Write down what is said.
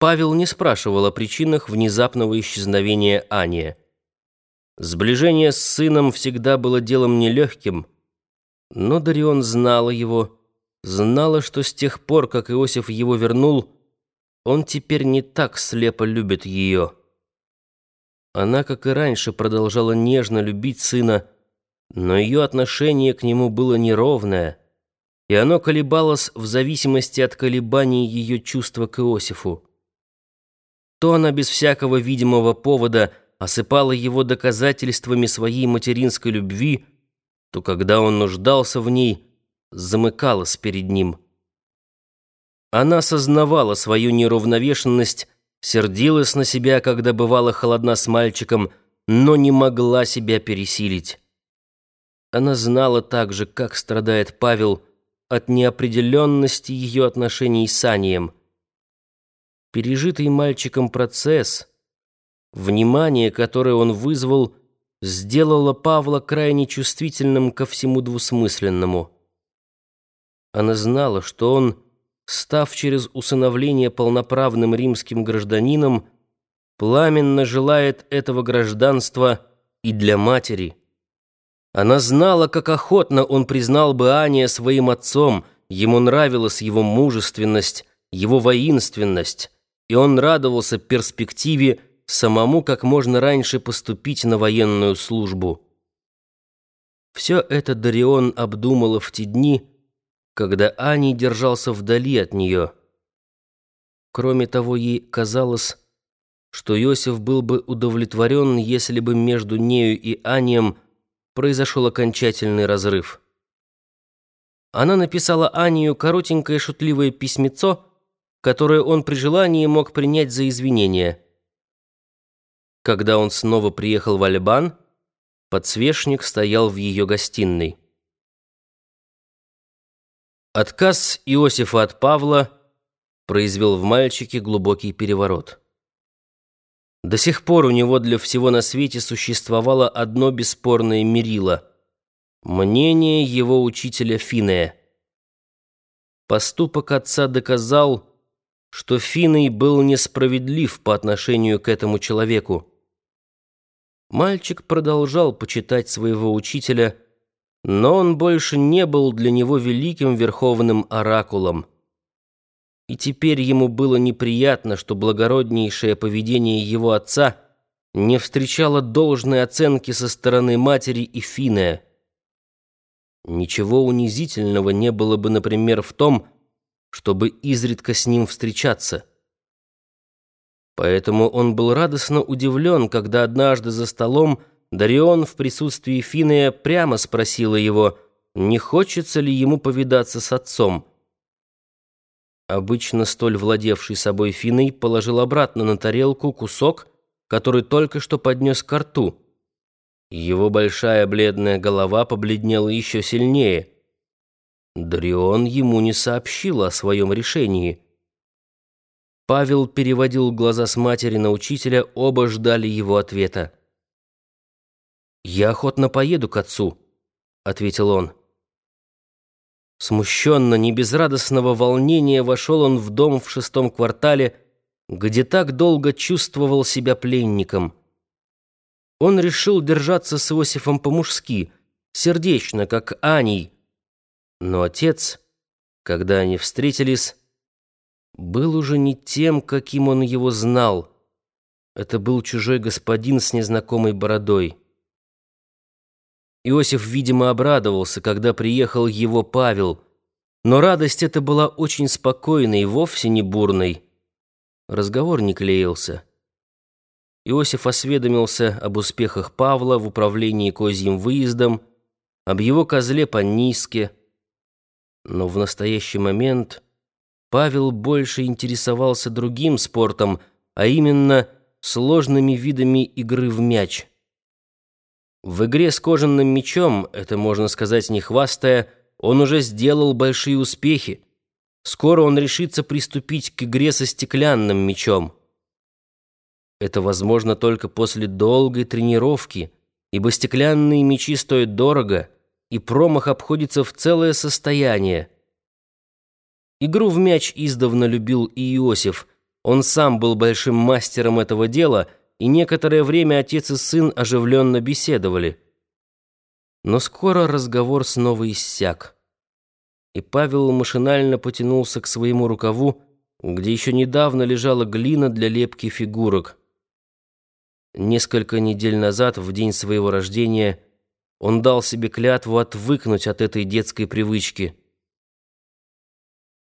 Павел не спрашивал о причинах внезапного исчезновения Ани. Сближение с сыном всегда было делом нелегким, но Дарион знала его, знала, что с тех пор, как Иосиф его вернул, он теперь не так слепо любит ее. Она, как и раньше, продолжала нежно любить сына, но ее отношение к нему было неровное, и оно колебалось в зависимости от колебаний ее чувства к Иосифу. То она без всякого видимого повода осыпала его доказательствами своей материнской любви, то, когда он нуждался в ней, замыкалась перед ним. Она сознавала свою неравновешенность, сердилась на себя, когда бывала холодна с мальчиком, но не могла себя пересилить. Она знала также, как страдает Павел от неопределенности ее отношений с Анием. Пережитый мальчиком процесс, внимание, которое он вызвал, сделало Павла крайне чувствительным ко всему двусмысленному. Она знала, что он, став через усыновление полноправным римским гражданином, пламенно желает этого гражданства и для матери. Она знала, как охотно он признал бы Ания своим отцом, ему нравилась его мужественность, его воинственность, и он радовался перспективе самому как можно раньше поступить на военную службу. Все это Дарион обдумала в те дни, когда Ани держался вдали от нее. Кроме того, ей казалось, что Иосиф был бы удовлетворен, если бы между нею и Анием произошел окончательный разрыв. Она написала Анию коротенькое шутливое письмецо, которое он при желании мог принять за извинение. Когда он снова приехал в Альбан, подсвечник стоял в ее гостиной. Отказ Иосифа от Павла произвел в мальчике глубокий переворот. До сих пор у него для всего на свете существовало одно бесспорное мерило — мнение его учителя Финея. Поступок отца доказал, что Финой был несправедлив по отношению к этому человеку. Мальчик продолжал почитать своего учителя, но он больше не был для него великим верховным оракулом. И теперь ему было неприятно, что благороднейшее поведение его отца не встречало должной оценки со стороны матери и Финея. Ничего унизительного не было бы, например, в том, чтобы изредка с ним встречаться. Поэтому он был радостно удивлен, когда однажды за столом Дарион в присутствии Финея прямо спросила его, не хочется ли ему повидаться с отцом. Обычно столь владевший собой Финей положил обратно на тарелку кусок, который только что поднес к рту. Его большая бледная голова побледнела еще сильнее — Дарион ему не сообщил о своем решении. Павел переводил глаза с матери на учителя, оба ждали его ответа. «Я охотно поеду к отцу», — ответил он. Смущенно, не без радостного волнения, вошел он в дом в шестом квартале, где так долго чувствовал себя пленником. Он решил держаться с Иосифом по-мужски, сердечно, как Аней, но отец, когда они встретились, был уже не тем, каким он его знал. Это был чужой господин с незнакомой бородой. Иосиф, видимо, обрадовался, когда приехал его Павел, но радость эта была очень спокойной и вовсе не бурной. Разговор не клеился. Иосиф осведомился об успехах Павла в управлении козьим выездом, об его козле по Ниске, но в настоящий момент Павел больше интересовался другим спортом, а именно сложными видами игры в мяч. В игре с кожаным мячом, это можно сказать не хвастая, он уже сделал большие успехи. Скоро он решится приступить к игре со стеклянным мячом. Это возможно только после долгой тренировки, ибо стеклянные мячи стоят дорого — и промах обходится в целое состояние. Игру в мяч издавна любил и Иосиф, Он сам был большим мастером этого дела, и некоторое время отец и сын оживленно беседовали. Но скоро разговор снова иссяк, и Павел машинально потянулся к своему рукаву, где еще недавно лежала глина для лепки фигурок. Несколько недель назад, в день своего рождения, он дал себе клятву отвыкнуть от этой детской привычки.